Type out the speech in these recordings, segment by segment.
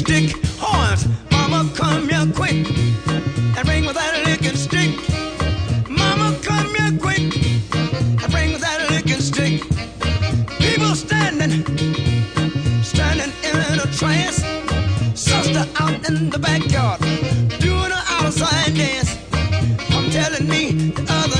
stick. Horns, mama, come here quick. And ring with that licking stick. Mama, come here quick. And ring with that licking stick. People standing, standing in a trance. Sister out in the backyard, doing her outside dance. I'm telling me the other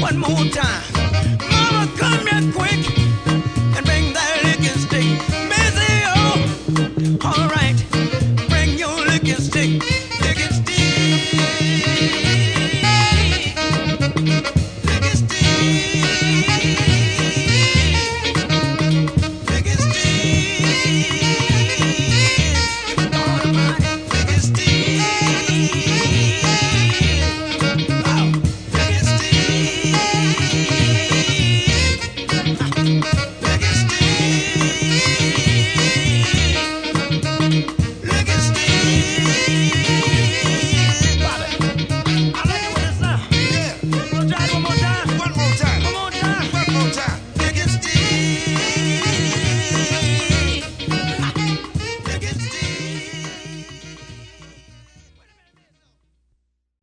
One more time. Mama, come here quick and bring that licking stick. Missy, oh. all right, bring your licking stick.